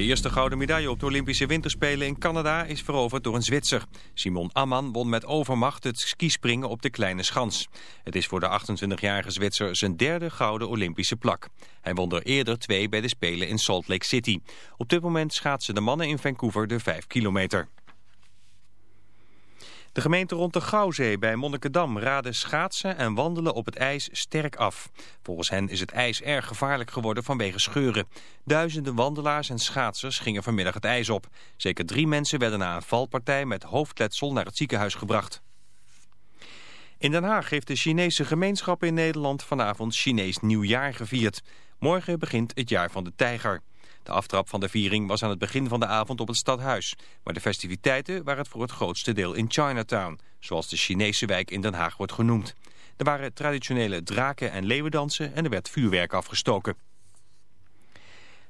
De eerste gouden medaille op de Olympische Winterspelen in Canada is veroverd door een Zwitser. Simon Amman won met overmacht het skispringen op de kleine schans. Het is voor de 28-jarige Zwitser zijn derde gouden Olympische plak. Hij won er eerder twee bij de Spelen in Salt Lake City. Op dit moment schaatsen de mannen in Vancouver de 5 kilometer. De gemeente rond de Gouwzee bij Monnikendam raden schaatsen en wandelen op het ijs sterk af. Volgens hen is het ijs erg gevaarlijk geworden vanwege scheuren. Duizenden wandelaars en schaatsers gingen vanmiddag het ijs op. Zeker drie mensen werden na een valpartij met hoofdletsel naar het ziekenhuis gebracht. In Den Haag heeft de Chinese gemeenschap in Nederland vanavond Chinees nieuwjaar gevierd. Morgen begint het jaar van de tijger. De aftrap van de viering was aan het begin van de avond op het stadhuis. Maar de festiviteiten waren het voor het grootste deel in Chinatown, zoals de Chinese wijk in Den Haag wordt genoemd. Er waren traditionele draken- en leeuwendansen en er werd vuurwerk afgestoken.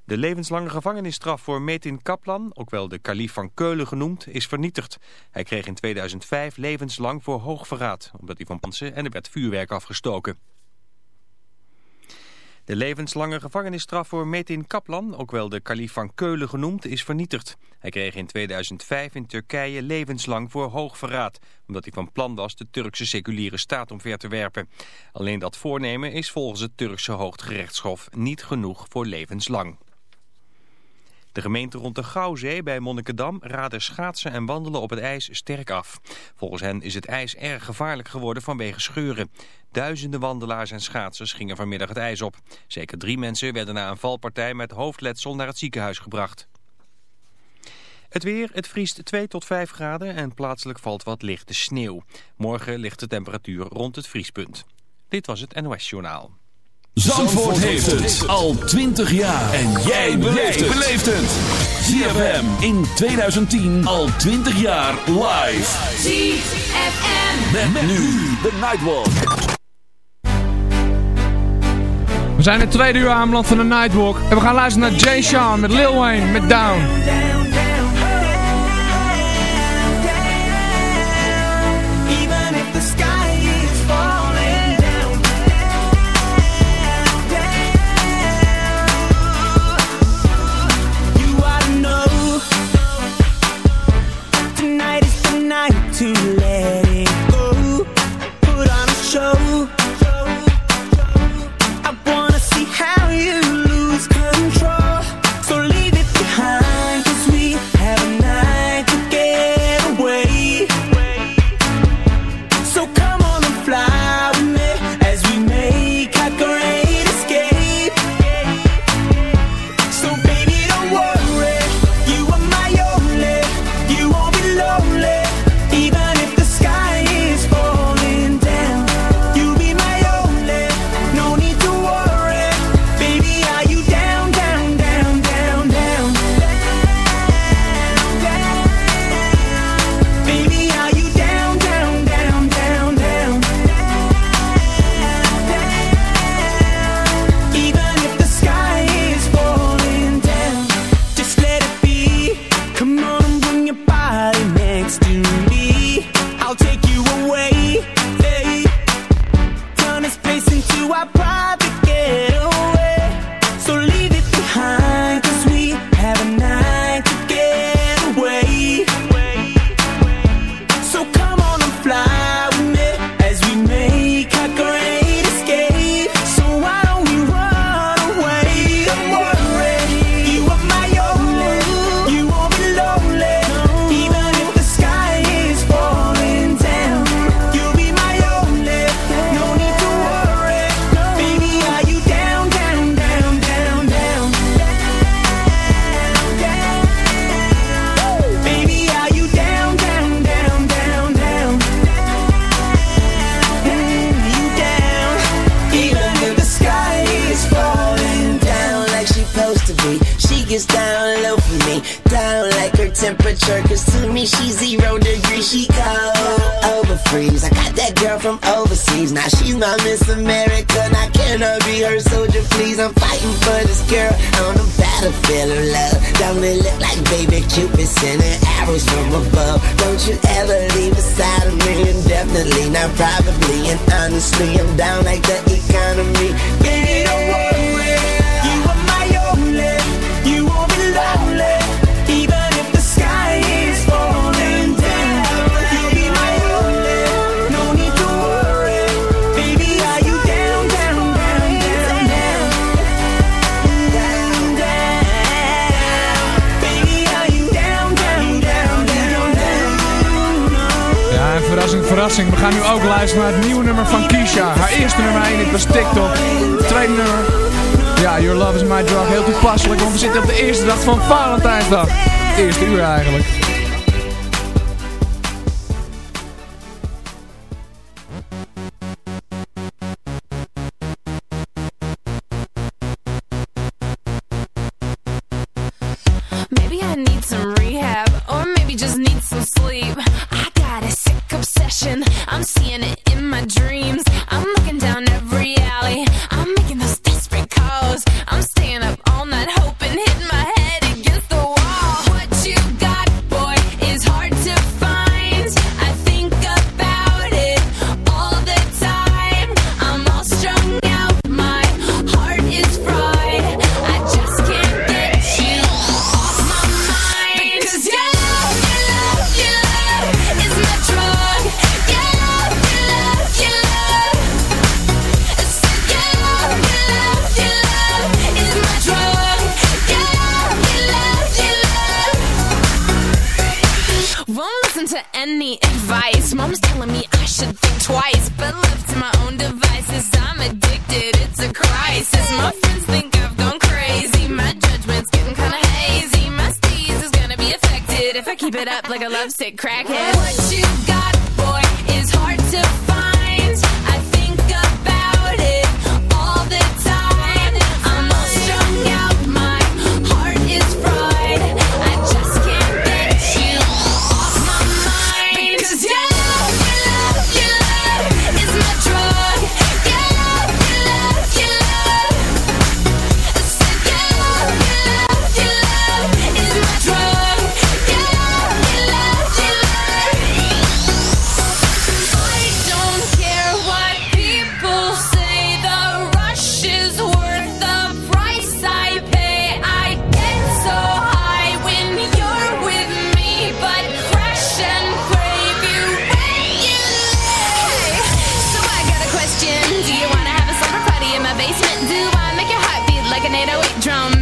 De levenslange gevangenisstraf voor Metin Kaplan, ook wel de kalif van Keulen genoemd, is vernietigd. Hij kreeg in 2005 levenslang voor hoogverraad, omdat hij van pansen en er werd vuurwerk afgestoken. De levenslange gevangenisstraf voor Metin Kaplan, ook wel de kalif van Keulen genoemd, is vernietigd. Hij kreeg in 2005 in Turkije levenslang voor hoogverraad, omdat hij van plan was de Turkse seculiere staat omver te werpen. Alleen dat voornemen is volgens het Turkse hooggerechtshof niet genoeg voor levenslang. De gemeente rond de Gouwzee bij Monnikendam raden schaatsen en wandelen op het ijs sterk af. Volgens hen is het ijs erg gevaarlijk geworden vanwege scheuren. Duizenden wandelaars en schaatsers gingen vanmiddag het ijs op. Zeker drie mensen werden na een valpartij met hoofdletsel naar het ziekenhuis gebracht. Het weer, het vriest 2 tot 5 graden en plaatselijk valt wat lichte sneeuw. Morgen ligt de temperatuur rond het vriespunt. Dit was het NOS Journaal. Zandvoort heeft het al 20 jaar. En jij beleeft het. ZFM in 2010 al 20 jaar live. ZFM. Met, nu de Nightwalk. We zijn het tweede uur aanbeland van de Nightwalk. En we gaan luisteren naar Jay Sean met Lil Wayne met Down. temperature, cause to me she's zero degrees, she cold. overfreeze I got that girl from overseas. Now she's my Miss America, and I cannot be her soldier, please. I'm fighting for this girl on the battlefield of love. Don't it look like baby Cupid sending arrows from above? Don't you ever leave a side of me, definitely not probably, and honestly, I'm down like the economy. Yeah. een verrassing. We gaan nu ook luisteren naar het nieuwe nummer van Keisha. Haar eerste nummer 1, dit was TikTok. Tweede nummer, ja, Your Love Is My Drug. Heel toepasselijk, want we zitten op de eerste dag van Valentijnsdag. Eerste uur eigenlijk. drum.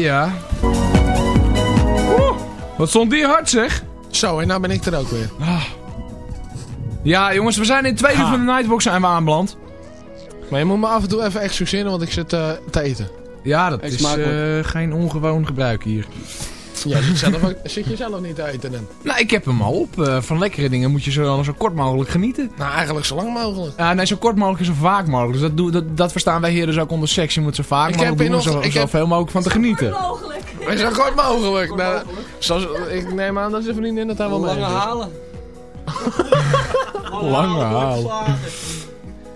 Ja. Oeh, wat stond die hard zeg. Zo, en nou ben ik er ook weer. Ja, jongens, we zijn in het tweede uur van de Nightbox zijn we aanbeland. Maar je moet me af en toe even excuseren, want ik zit eh, te eten. Ja, dat is eh, geen ongewoon gebruik hier. Jij zit, zelf ook- zit je zelf niet te eten dan? Nou, ik heb hem al op. Eh, van lekkere dingen moet je zo, zo kort mogelijk genieten. Nou, eigenlijk zo lang mogelijk. Ja, nee, zo kort mogelijk en zo vaak mogelijk. Dus dat, doe, dat, dat verstaan wij hier dus ook onder seks. Je moet zo vaak Ik mogelijk heb doen om nog- zo, ik heb- zoveel mogelijk van te genieten. Maar zo kort mogelijk. Nou, zoals, ik neem aan dat zijn vriendin het daar wel mee Lange is. halen. Lange haal.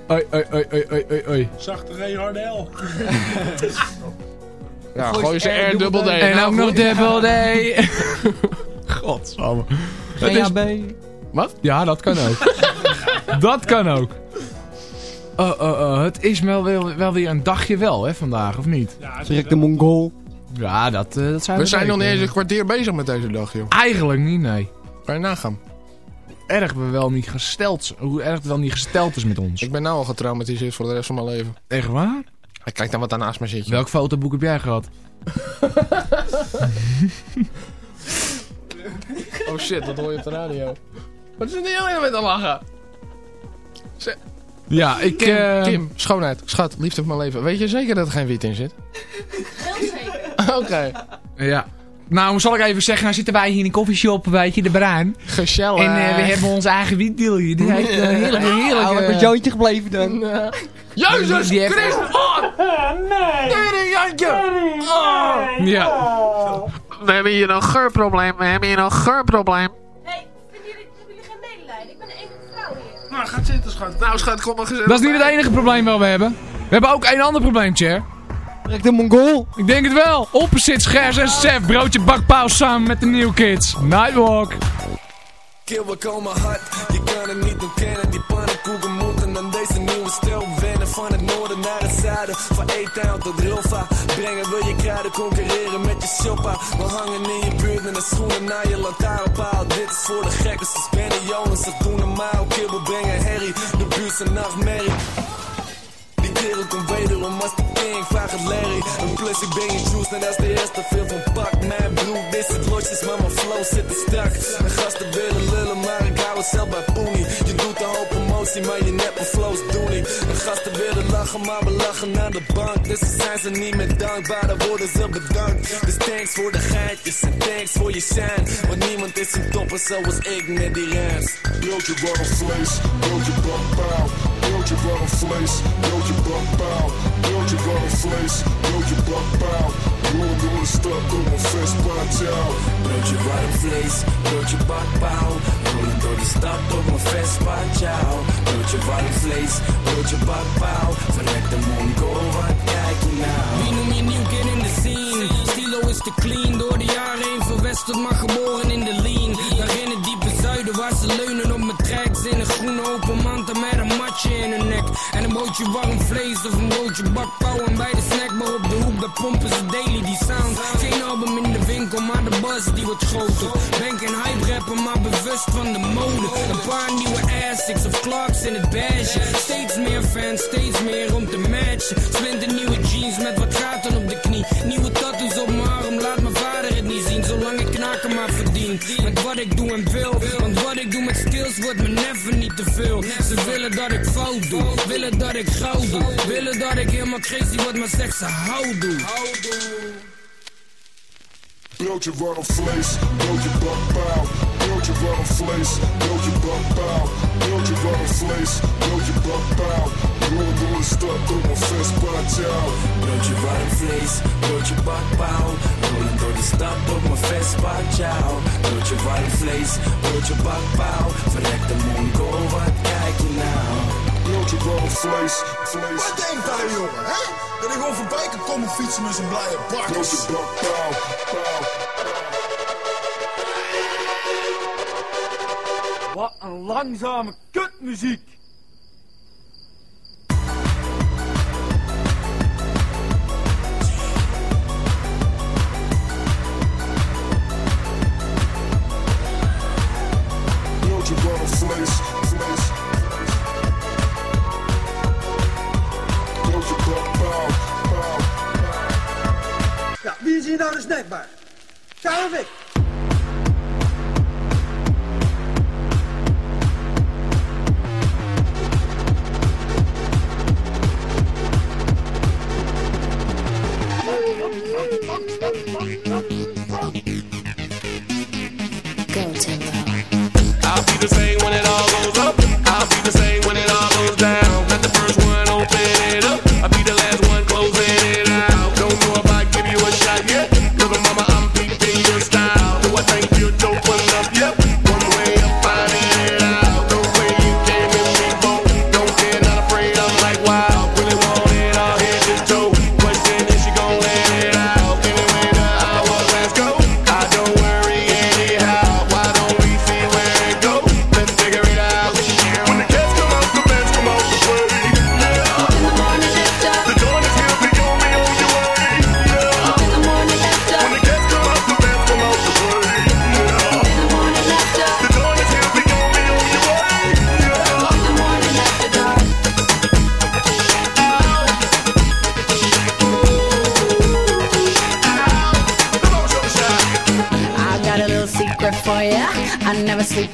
Oi, oi, oi, oi, oi, oi, oi. Zachte geen harde L. Ja, gooi ze R dubbel D. En Nou, ook nog goed. double D. Godsamme. Is- Wat? Ja, dat kan ook. dat kan ook. Oh, oh, oh, het is wel, wel, wel weer een dagje wel, hè, vandaag, of niet? Direct de Mongool. Ja, dat, eh, dat zijn we We zijn nog niet eens een kwartier bezig met deze dag, joh. Eigenlijk niet, nee. Kan je nagaan. Erg we wel niet gesteld, hoe erg het wel niet gesteld is met ons. Ik ben nou al getraumatiseerd voor de rest van mijn leven. Echt waar? Kijk dan wat daar naast me zit. Welk fotoboek heb jij gehad? Oh shit, dat hoor je op de radio. Wat is er niet alleen met te lachen? Ja, ik... Kim, eh, Kim, schoonheid, schat, liefde van mijn leven. Weet je zeker dat er geen wiet in zit? Oké. Ja. Nou, zal ik even zeggen, nou zitten wij hier in een koffieshop, weet je, de Bruin. Gezellig. En eh, we hebben onze eigen wietdeal hier. Die heeft een heerlijke, heerlijke... Oude met Joontje gebleven dan. Jezus Die heeft- Christus! Oh! Nee! Jantje! Oh! Ja. We hebben hier een geurprobleem. We hebben hier een geurprobleem. Hey, hebben jullie, jullie geen medelijden? Ik ben de enige vrouw hier. Nou, gaat zitten, schat. Nou, schat, kom maar gezellig. Dat is niet het enige probleem wat we hebben. We hebben ook een ander probleem, Cher. Direct de Mongool. Ik denk het wel. Opposite Schers en Sef. Broodje bakpaus samen met de New Kids. Nightwalk. Keer we komen hard, je kan het niet ontkennen. Van het noorden naar het zuiden, van E-Town tot Rilva. Brengen wil je kruiden, concurreren met je shoppa. We hangen in je buurt en de schoenen naar je lantaarnpaal. Dit is voor de gekkers, dus Benny Jonas, dat doen normaal. Kibbel brengen herrie, de buurt zijn nachtmerrie. Die kerel komt wederom als de king, vraag Larry. En plus ik ben je juice, en dat is de eerste film van Pak Mijn broer, dit is losjes, maar mijn flow zitten strak. En gasten willen lullen, maar ik hou het zelf bij Poenie. Je doet een hoop emotie, maar je neppe flows doen. En gasten willen lachen, maar we lachen naar de bank. Dus dan zijn ze niet meer dankbaar, dan worden ze bedankt. Dus thanks voor de geitjes en thanks voor je shine. Want niemand is een topper zoals ik met die rams. Je warm vlees, build your butterflies, build your butt bow, build your butterflies, build your butt bow. You ain't gonna stop my fist punch out. Build your butterflies, build your butt bow. You ain't gonna stop doing fist by out. Build your butterflies, build your butt bow. Let the de Mongolen, kijk je nou. Wie noem je nieuw kind in de scene? Stilo is te clean, door de jaren heen verwesterd, maar geboren in de lean. Broodje warm vlees of een broodje bakpauw. En bij de snackbar op de hoek, daar pompen ze daily die sound. Geen album in de winkel, maar de buzz die wordt groter. Ben geen hype rapper, maar bewust van de mode. Een paar nieuwe Asics of Clarks in het beige. Steeds meer fans, steeds meer om te matchen. Splinter nieuwe jeans met wat gaten op de knie. Nieuwe tattoos op mijn arm, laat mijn vader het niet zien. Zolang ik knaken maar verdien. Met wat ik doe en wil. Met skills wordt me never niet te veel. Ze willen dat ik fout doe, willen dat ik gauw doe. Willen dat ik helemaal crazy word, maar zeg ze doe. Beeld je warm vlees, beeld je bakpauw. Beeld je warm vlees, beeld je bakpauw. Beeld je warm vlees, beeld je bakpauw. Rollen door de stad, kom een Vespa ciao. Broodje warm vlees, broodje bakpauw. Rollen door de. Broodje broodje. Verrek wat kijk je nou? Beeld je warm vlees, vlees. Wat denkt hij, jongen, hè? Dat ik gewoon voorbij kan komen fietsen met zijn blije bakkers. pauw. Je bakpauw, pauw. Ja, wie is hier nou de snackbar? Ga of ik?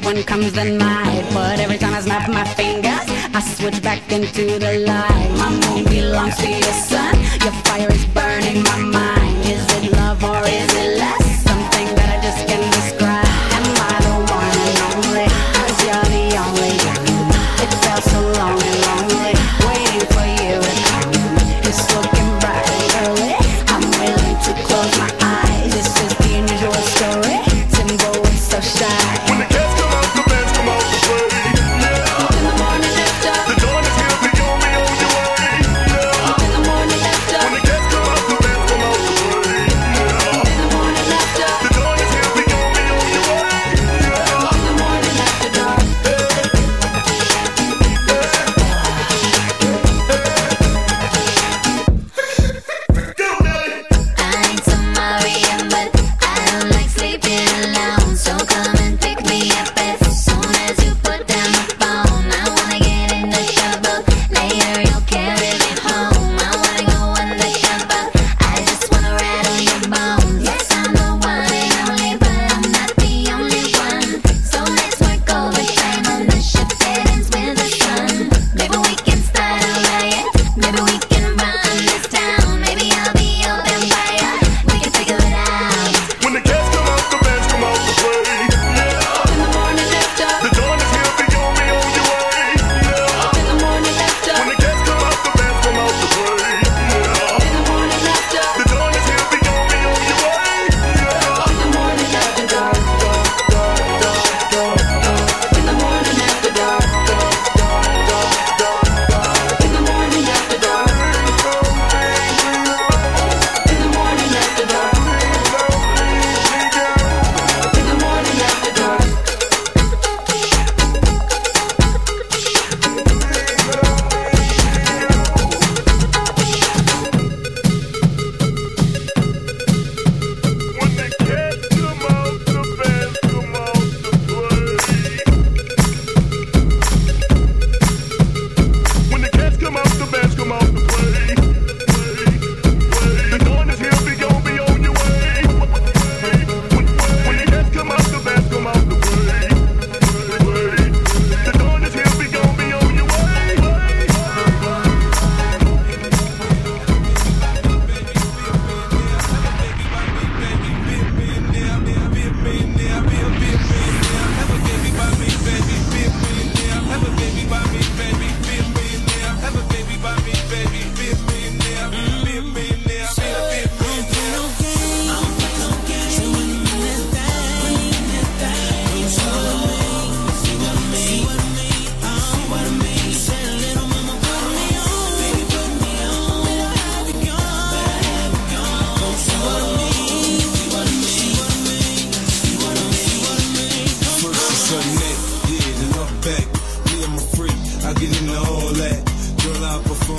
When comes the night, but every time I snap my fingers, I switch back into the light. My moon belongs to your sun. Your fire is burning my mind.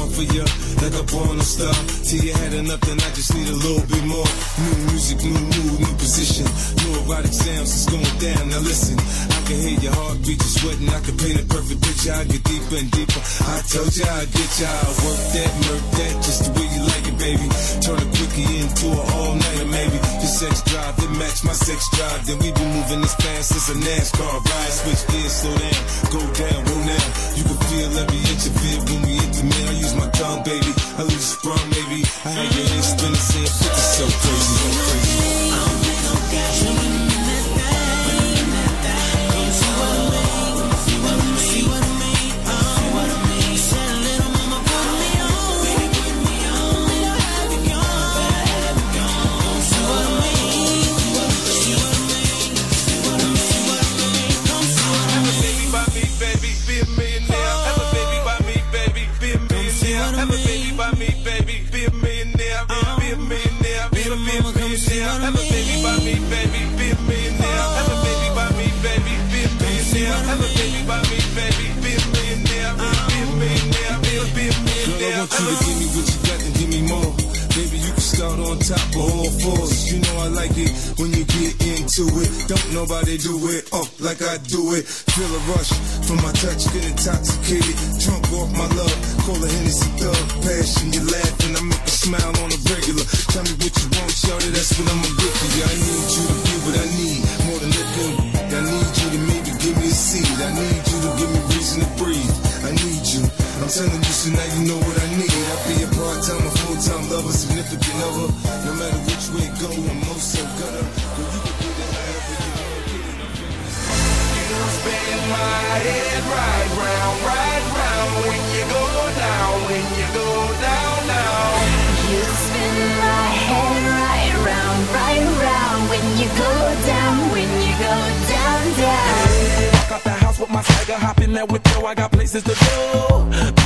For you, like a born star. Till you had enough, then I just need a little bit more. New music, new mood, new position. New erotic sounds, it's going down. Now listen, I can hear your heartbeat, you're sweating. I can paint a perfect picture. I get deeper and deeper. I told you I'd get you. I work that, murk that, just the way you like it, baby. Turn a quickie into an all nighter, maybe. Your sex drive, that match my sex drive. Then we been moving this fast as a NASCAR ride. Switch gears, slow down, go down, roll down. You can feel every inch of it when we me, I use my gun, baby. I lose sprung, maybe. I had your instinct, seeing so crazy. Crazy. I don't no. To give me what you got and give me more. Baby, you can start on top of all fours. You know I like it when you get into it. Don't nobody do it up like I do it. Feel a rush from my touch, get intoxicated. Drunk off my love, call a Hennessy thug. Passion, you laugh and I make a smile on a regular. Tell me what you want, shorty, that's what I'ma get for you. I need you to be what I need, more than liquor. I need you to maybe give me a seed. I need you to give me reason to breathe. I need you. I'm telling you, so now you know what I need. I be a part-time or full-time lover, significant other. No matter which way it go, I'm most so gutter. Girl, you can get it however you want. You spin my head right round, right round when you go down, when you go down, down. You spin my head right round, right round when you go down, when you go down, down. Out the house with my swagger, hop in that window, I got places to go.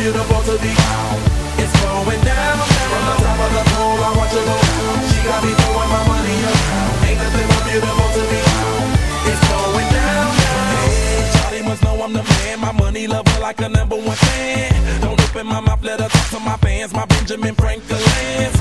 beautiful to found. It's going down. From the top of the pole, I watch her go. She got me throwing my money around. Ain't nothing more beautiful to be found. It's going down. Hey, Shawty must know I'm the man. My money lover like a number one fan. Don't open my mouth, let her talk to my fans. My Benjamin Franklin's.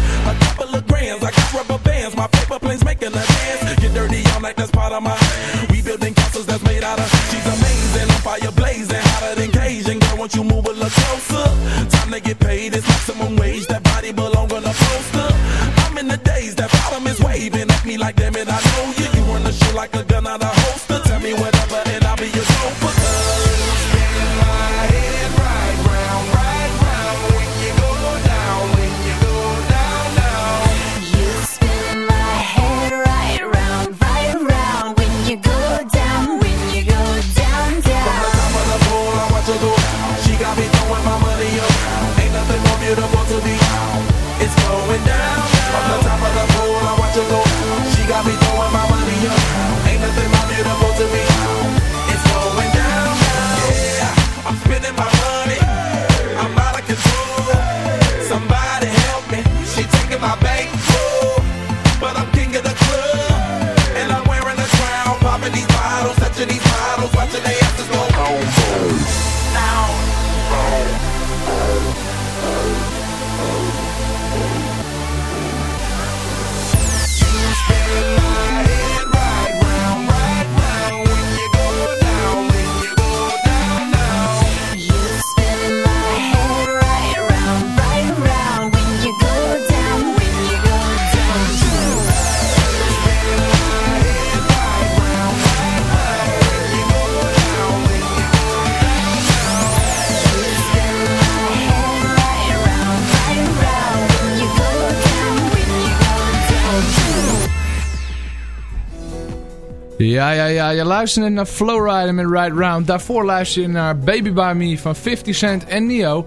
Ja, ja, ja. Je luistert naar Flowrider met Ride Round. Daarvoor luister je naar Baby By Me van 50 Cent en Neo.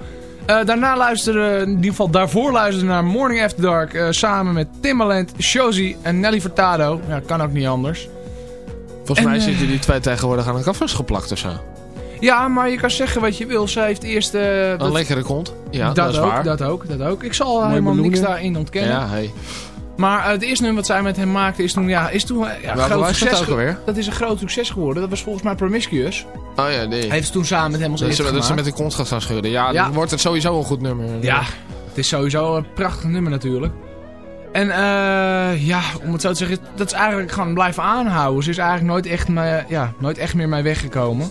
Uh, daarna luisteren, in ieder geval daarvoor luisteren naar Morning After Dark. Uh, samen met Timbaland, Shozi en Nelly Furtado. Ja, kan ook niet anders. Volgens en, mij uh, zitten die twee tegenwoordig aan elkaar vastgeplakt of zo. Ja, maar je kan zeggen wat je wil. Zij heeft eerst... een dat, lekkere kont. Ja, dat, dat is ook, waar. Dat ook, dat ook. Ik zal helemaal niks daarin ontkennen. Ja, hey. Maar het eerste nummer wat zij met hem maakte is toen, ja, is toen ja, Waar groot succes dat, alweer? dat is een groot succes geworden. Dat was volgens mij Promiscuous. Oh ja, nee. Heeft ze toen samen met hem als eerste Dat ze met de kont gaan schudden. Ja, ja, dan wordt het sowieso een goed nummer. Ja, het is sowieso een prachtig nummer natuurlijk. En uh, ja, om het zo te zeggen, dat is eigenlijk gewoon blijven aanhouden. Ze is eigenlijk nooit echt, me, ja, nooit echt meer mij weggekomen.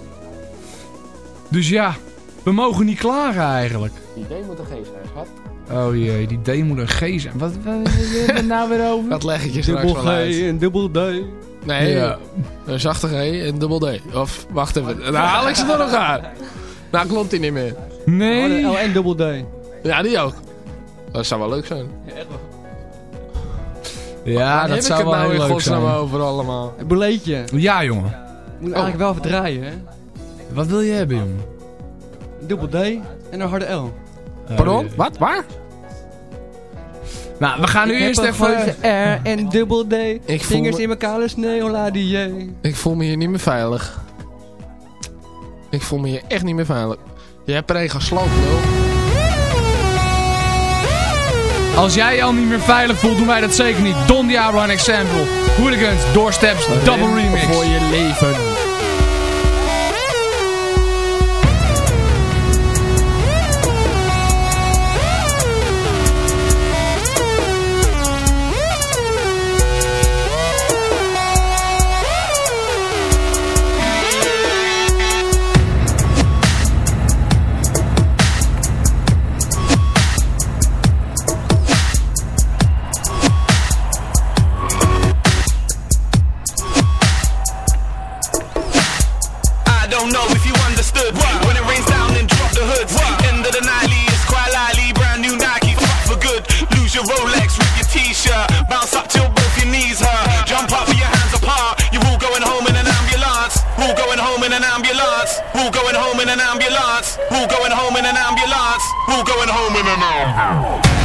Dus ja, we mogen niet klagen eigenlijk. Idee moet een G zijn, schat. Oh jee, die D moet een G zijn. Wat hebben we het nou weer over? Dat leg ik je straks Dubbel G en dubbel D. Nee, ja. een zachte G en dubbel D. Of, wacht even, dan haal ik ze nog aan. Nou klopt die niet meer. Nee. Oh, L en dubbel D. Ja, die ook. Dat zou wel leuk zijn. Ja, echt wel. Ja, dat zou wel nou heel leuk zijn. over allemaal. Een boleetje. Ja, jongen. Moet oh. eigenlijk wel verdraaien, hè? Wat wil je hebben, jongen? Dubbel D en een harde L. Pardon? Wat? Waar? Nou, we gaan nu ik eerst heb even... R en dubbel D. Ik Vingers me... in elkaar, dus nee, die J. Ik voel me hier niet meer veilig. Ik voel me hier echt niet meer veilig. Je hebt er een gesloopt, lul. Als jij je al niet meer veilig voelt, doen wij dat zeker niet. Don Diablo en Example. Hooligans, Doorsteps, Double Remix. Voor je leven. your Rolex with your T-shirt. Bounce up till both your knees hurt. Jump up with your hands apart. You're all going home in an ambulance. All going home in an ambulance. All going home in an ambulance. All going home in an ambulance. All going home in an ambulance.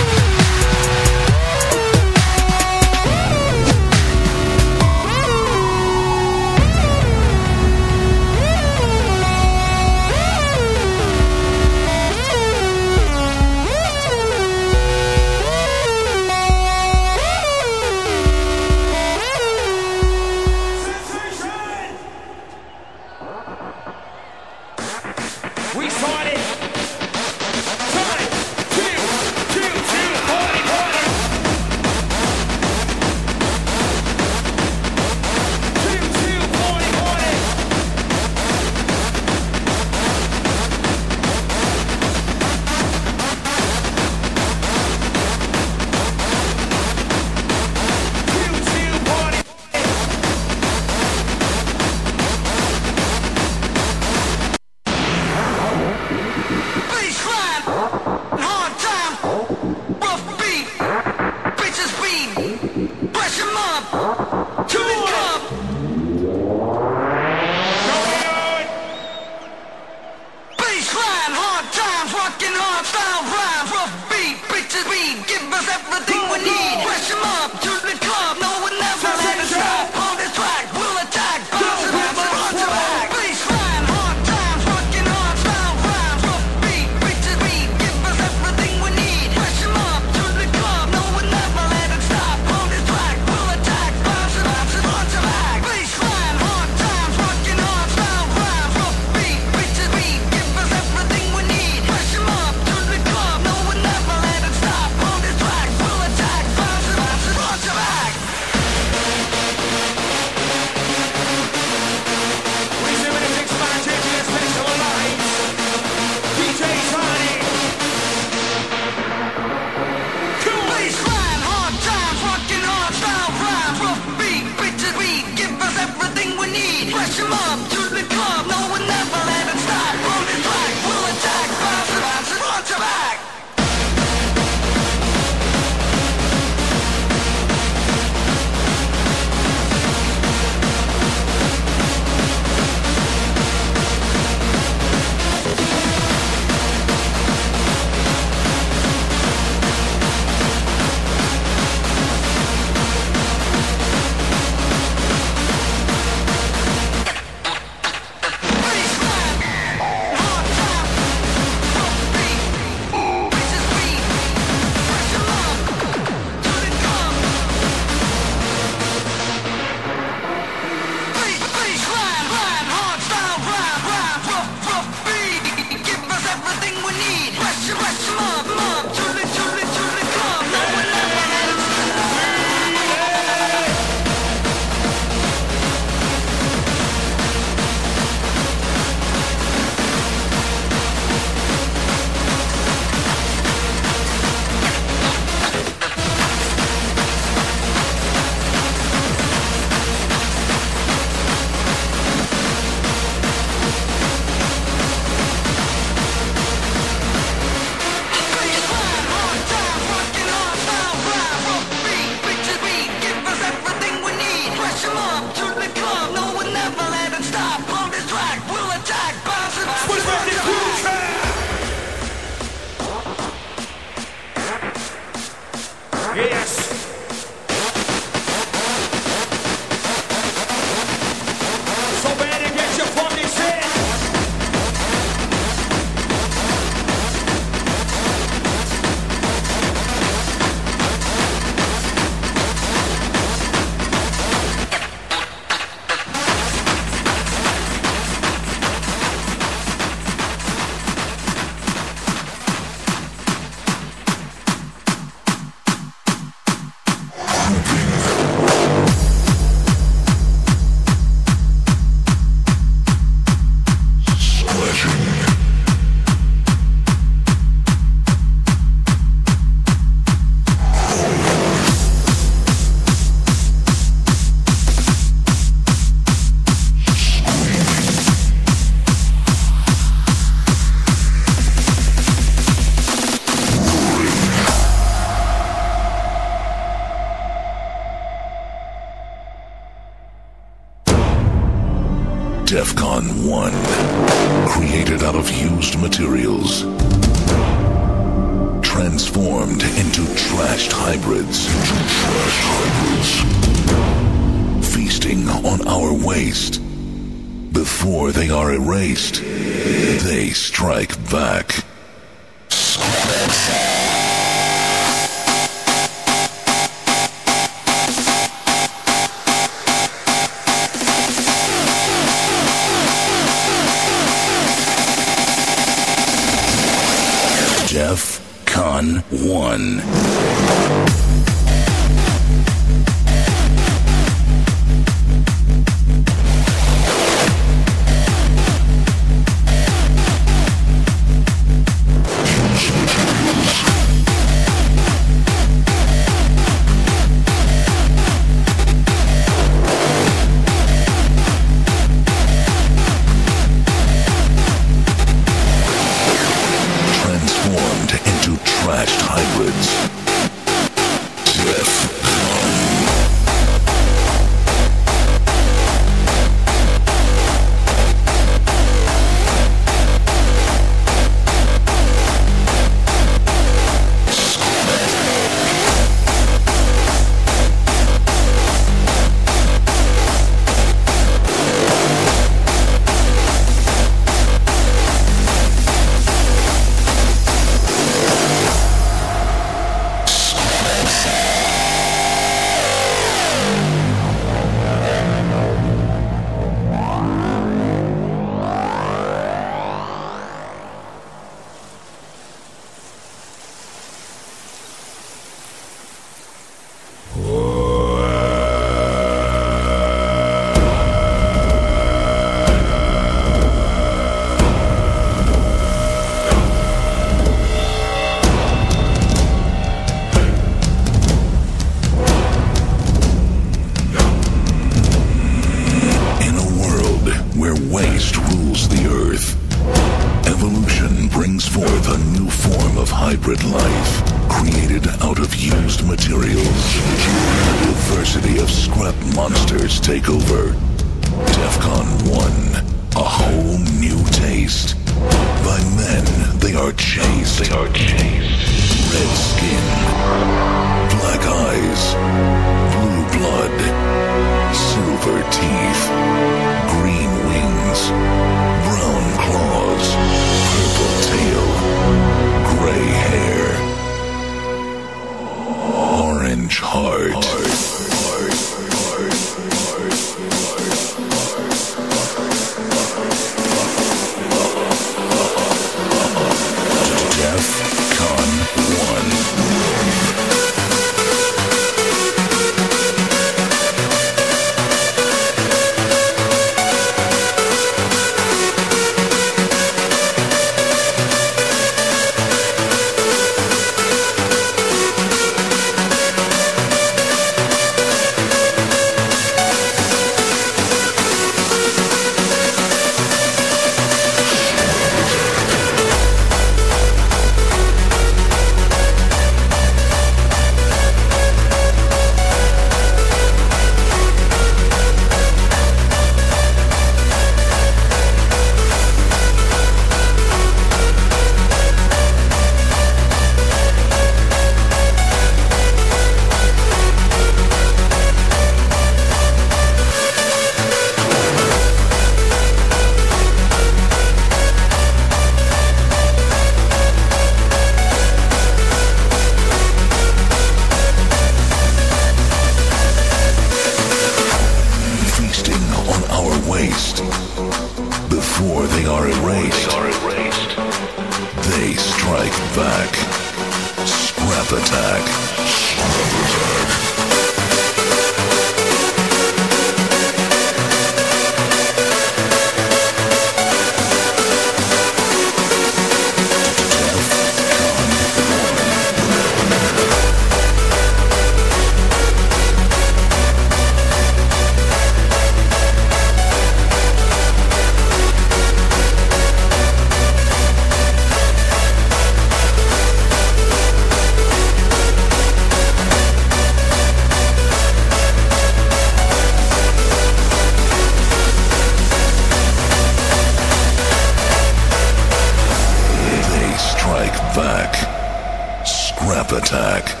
Attack.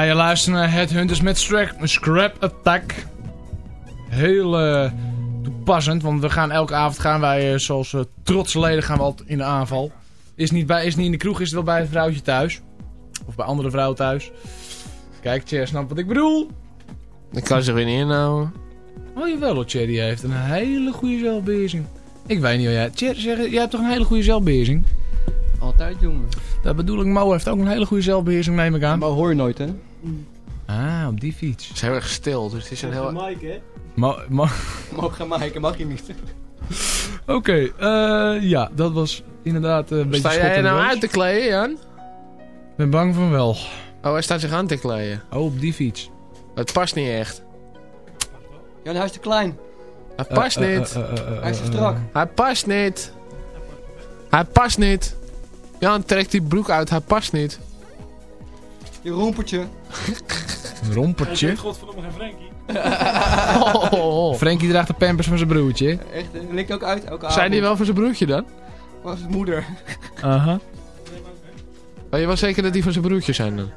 Ja, je luistert naar Headhunters met Scrap, Scrap Attack. Heel eh, toepassend, want we gaan elke avond gaan wij, eh, zoals eh, trotse leden, gaan we altijd in de aanval. Is niet, bij, is niet in de kroeg, is het wel bij het vrouwtje thuis. Of bij andere vrouwen thuis. Kijk, Cher snapt wat ik bedoel. Ik kan zich weer niet inhouden. Oh jawel hoor, Cher die heeft een hele goede zelfbeheersing. Ik weet niet wat jij... Cher, zeg, jij hebt toch een hele goede zelfbeheersing? Altijd, jongen. Dat bedoel ik, Mo heeft ook een hele goede zelfbeheersing, neem ik aan. Maar hoor je nooit, hè? Ah, op die fiets. Het is heel erg stil, dus het is een heel... Mike, hè? Mo Mag gaan maken, mag je niet. Oké, eh, ja, dat was inderdaad eh, een beetje Sta schot jij de nou uit te kleden, Jan? ben bang van wel. Oh, hij staat zich aan te kleden. Oh, op die fiets. Het past niet echt. Jan, hij is te klein. Hij past Eh, niet. Hij is te strak. Hij past niet. Hij past niet. Jan, trek die broek uit. Hij past niet. Je rompertje. Een rompertje. godverdomme geen Frankie. Oh. Frankie draagt de pampers van zijn broertje. Echt, hè? Lik ook uit elke Zijn die wel voor zijn broertje dan? Was het moeder. Aha. Oh, je was zeker dat die van zijn broertje zijn dan?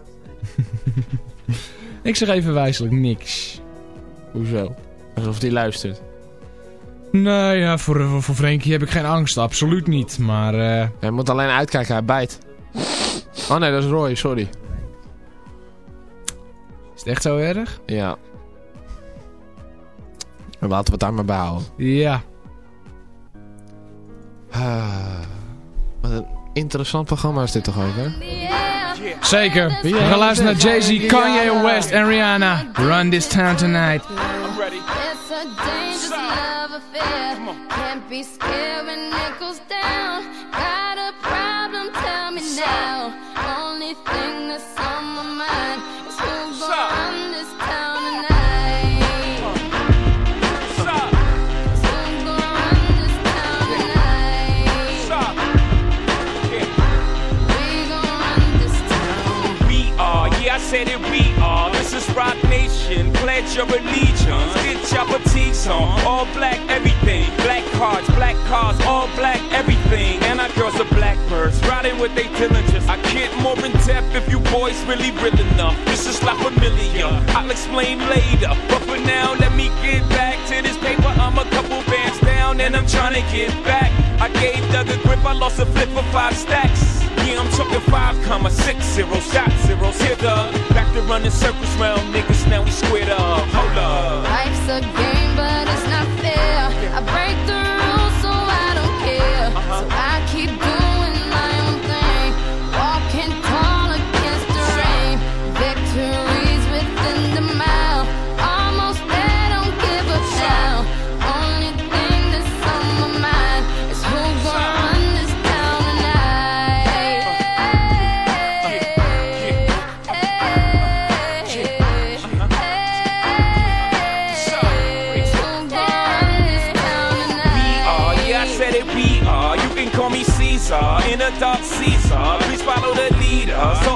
Ik zeg even wijselijk niks. Hoezo? Alsof die luistert. Nee, ja, voor, voor, voor Frankie heb ik geen angst. Absoluut niet. Maar eh, Hij moet alleen uitkijken, hij bijt. Oh nee, dat is Roy, sorry. Is het echt zo erg? Ja. En laten we het daar maar bij houden. Ja. Ah, wat een interessant programma is dit toch ook, hè? Zeker. We gaan luisteren naar Jay-Z, Kanye West en Rihanna. Run this town tonight. It's a dangerous love affair. Can't be scared when it goes down. Your allegiance. Get your fatigues on, all black everything. Black cards, black cars, all black everything. And our girls are blackbirds, riding with they diligence. I get more in depth if you boys really real enough. This is La Familia, I'll explain later. But for now, let me get back to this and I'm trying to get back. I gave Doug a grip, I lost a flip for five stacks. Yeah, I'm talking five comma six zero shot zeros. Hit the back to running circles round niggas. Now we squared up. Hold up. Life's a game, but it's not fair. I break the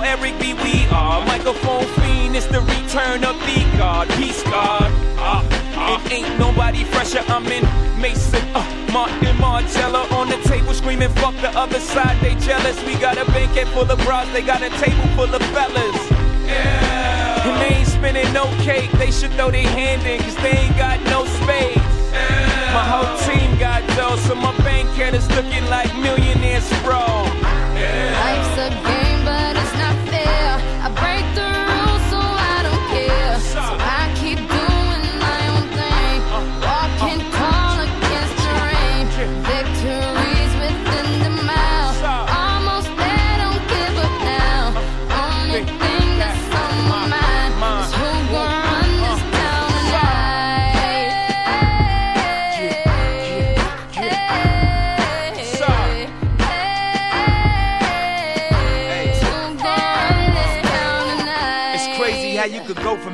Eric B, we are. Microphone fiend, it's the return of the God. Peace God. Uh, uh. It ain't nobody fresher. I'm in Mason, uh, Martin Margiela on the table screaming, fuck the other side, they jealous. We got a banquet full of bras, they got a table full of fellas. Yeah. And they ain't spinning no cake, they should throw their hand in, cause they ain't got no space. My whole team got dough, so my bank account is looking like millionaires, bro. Life's a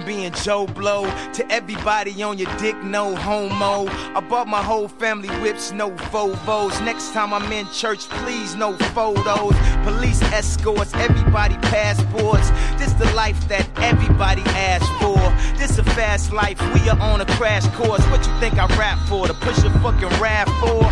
being Joe Blow to everybody on your dick, no homo. I bought my whole family whips, no Vovos. Next time I'm in church, please, no photos. Police escorts, everybody passports. The life that everybody asks for. This a fast life, we are on a crash course. What you think I rap for? To push a fucking rap for?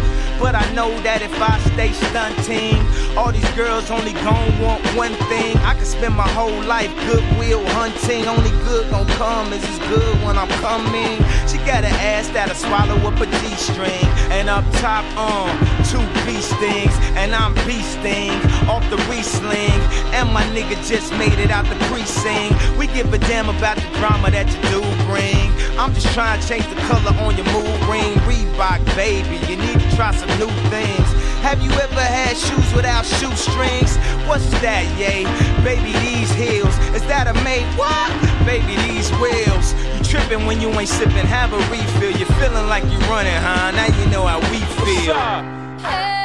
But I know that if I stay stunting, all these girls only gon' want one thing. I could spend my whole life goodwill hunting. Only good gon' come is as good when I'm coming. She got an ass that'll swallow up a G-string. And up top, um, two beast things. And I'm beasting off the re-sling. And my nigga just made it out the precinct. We give a damn about the drama that you do bring. I'm just trying to change the color on your mood ring. Reebok, baby, you need to try some new things. Have you ever had shoes without shoestrings? What's that, yay? Baby, these heels. Is that a made what? Baby, these wheels. You tripping when you ain't sipping, have a refill. You're feeling like you're running, huh? Now you know how we feel. What's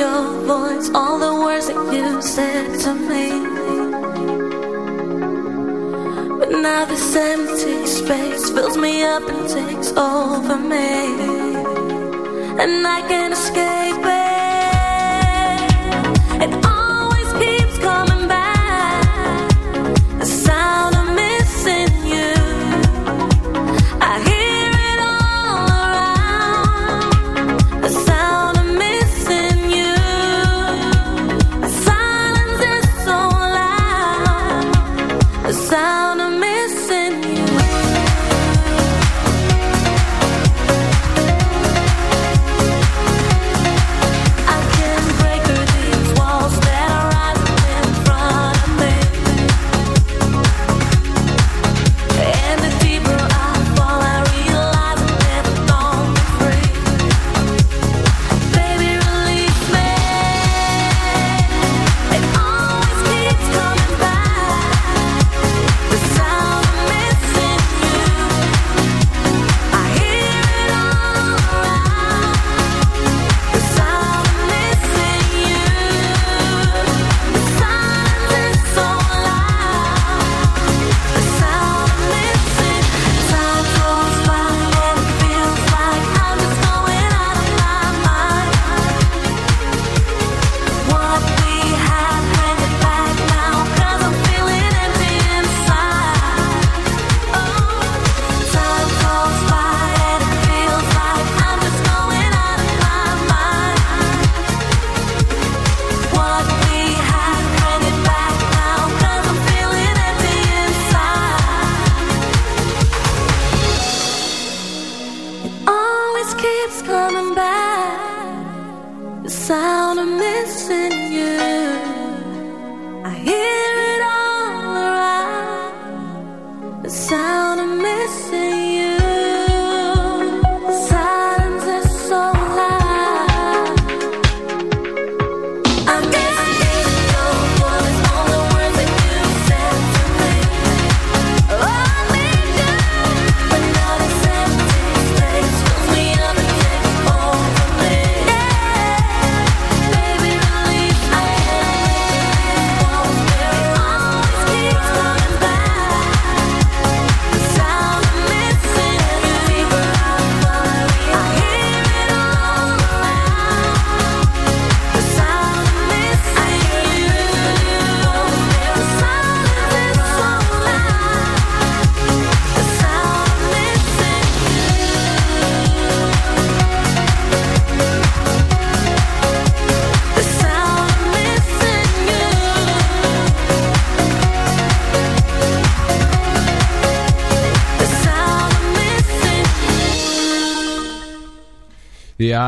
your voice, all the words that you said to me. But now this empty space fills me up and takes over me. And I can't escape it.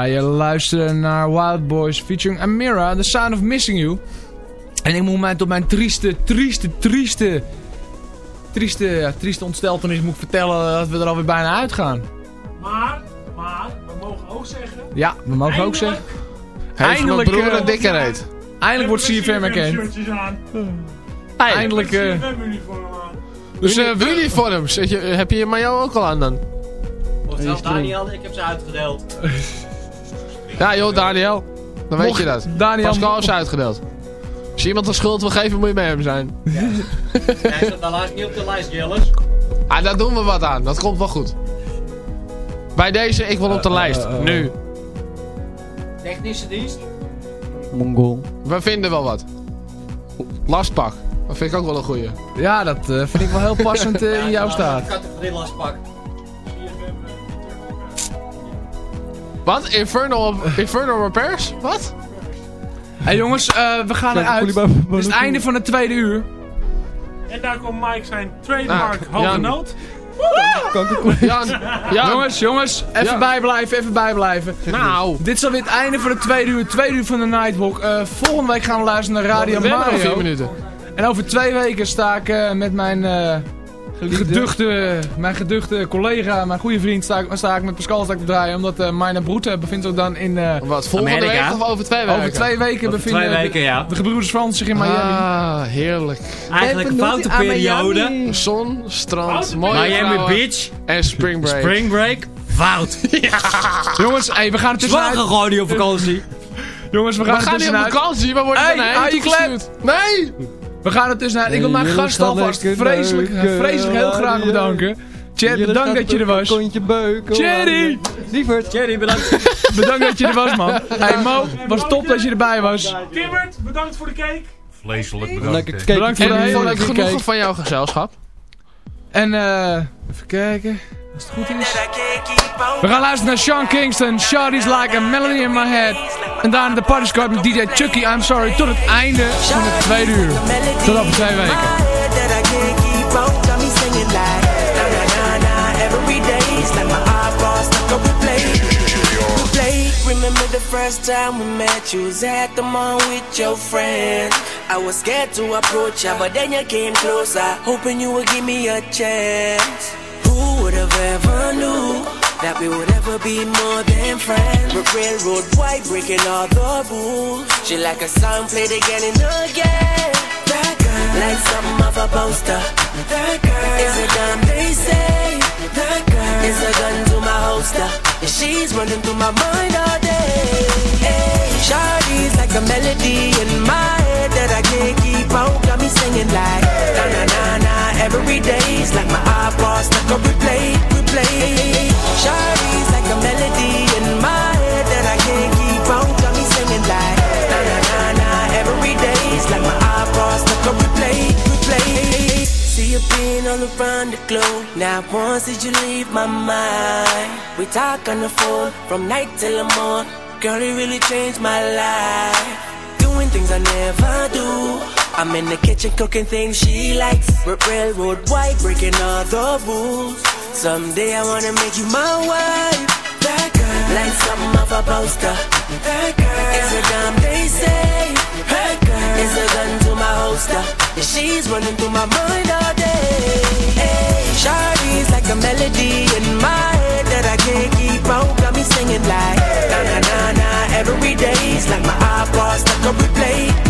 Je luistert naar Wild Boys featuring Amira, The Sound of Missing You. En ik moet mij tot mijn trieste, trieste, trieste, trieste, ja, trieste ontsteltenis moet ik vertellen dat we er alweer bijna uitgaan. Maar, maar, we mogen ook zeggen... Ja, we mogen ook zeggen. Heeft mijn broer eh, een dikke reet. Eindelijk wordt CFM erkend. Eindelijk. eh, CFM-uniform aan. Dus eh uniforms. Zet je- Heb je je mayo ook al aan dan? Zelfs Daniel, ik heb ze uitgedeeld. Ja joh, Daniel. Dan weet Mocht je dat. Daniel- Pascal is uitgedeeld. Als je iemand een schuld wil geven, moet je bij hem zijn. Hij staat laatst niet op de lijst, Jelles. Ah, daar doen we wat aan. Dat komt wel goed. Bij deze, ik wil op de lijst. Nu. Technische dienst. Mongool. We vinden wel wat. Lastpak. Dat vind ik ook wel een goeie. Ja, dat eh, vind ik wel heel passend eh, in jouw staat. Categorie lastpak. Wat? Infernal, Infernal Repairs? Wat? Hey jongens, eh, we gaan eruit. Het is het einde van het tweede uur. En daar komt Mike zijn trademark Nou, hoge Jan. noot. Jan, Jan. Jongens, jongens, even Ja. bijblijven, even bijblijven. Nou. Dit is alweer het einde van het tweede uur, tweede uur van de Nightwalk. Eh, volgende week gaan we luisteren naar Radio We nog Mario. vier minuten. En over twee weken sta ik eh, met mijn eh, geduchte, mijn geduchte collega, mijn goede vriend, sta ik, sta ik met Pascal sta ik te draaien. Omdat eh mijn broeder bevindt zich dan in... eh, Wat, volgende Amerika? week of over twee weken? over twee weken Over bevinden twee weken, ja. de gebroeders Frans zich in Miami. Ah, heerlijk. Eigenlijk een foute periode. Zon, strand, mooie Miami vrouwen Beach. en spring break. Spring break. Fout. Jongens, hey, we gaan er tussenuit. Zwanger gewoon niet op vakantie. Jongens, we gaan, We gaan niet op vakantie, we worden Hey. Nee! We gaan er tussenuit. Ik wil mijn gast alvast lekker vreselijk, vreselijk heel graag radio. bedanken. Chad, bedankt dat je er was. Kontje beuken. Cherry! Lieverd. Jerry, bedankt. Bedankt dat je er was, man. Hey Mo, was top dat je erbij was. Kimmert, bedankt voor de cake. Vleeselijk Lekker bedankt. kijken. Bedankt voor de hele leuke genoegen cake. van jouw gezelschap. En eh, even kijken. Als het goed is. We gaan luisteren naar Sean Kingston. Shawty's like a melody in my head. En daarna de party squad met DJ Chucky. I'm sorry. Tot het einde van het tweede uur. Tot over twee weken. Remember the first time we met? You was at the mall with your friend. I was scared to approach you, but then you came closer, hoping you would give me a chance. Who would have ever knew? That we would ever be more than friends. We're railroad white, breaking all the rules. She like a song played again and again. That girl, like something of a poster. That girl is a gun, they say. That girl is a gun to my holster. And she's running through my mind all day. Hey, Shawty's like a melody in my head that I can't keep out. Got me singing like na na na na every day's like my eyeballs stuck on replay, replay. Shawty's like a melody in my head that I can't keep out. Got me singing like na na na na every day's like my eyeballs stuck on replay, replay. See you being all around the globe. Now once did you leave my mind? We talk on the phone from night till the morning. Girl, it really changed my life. Doing things I never do. I'm in the kitchen cooking things she likes. R- railroad white, breaking all the rules. Someday I wanna make you my wife. That girl, like something off a poster. That girl is a dime they say. That girl is a gun to my holster. And she's running through my mind all day. Hey, Shawty's like a melody in my head that I can't keep out. Got me singing like na na na na every day's like my eyeballs stuck on replay.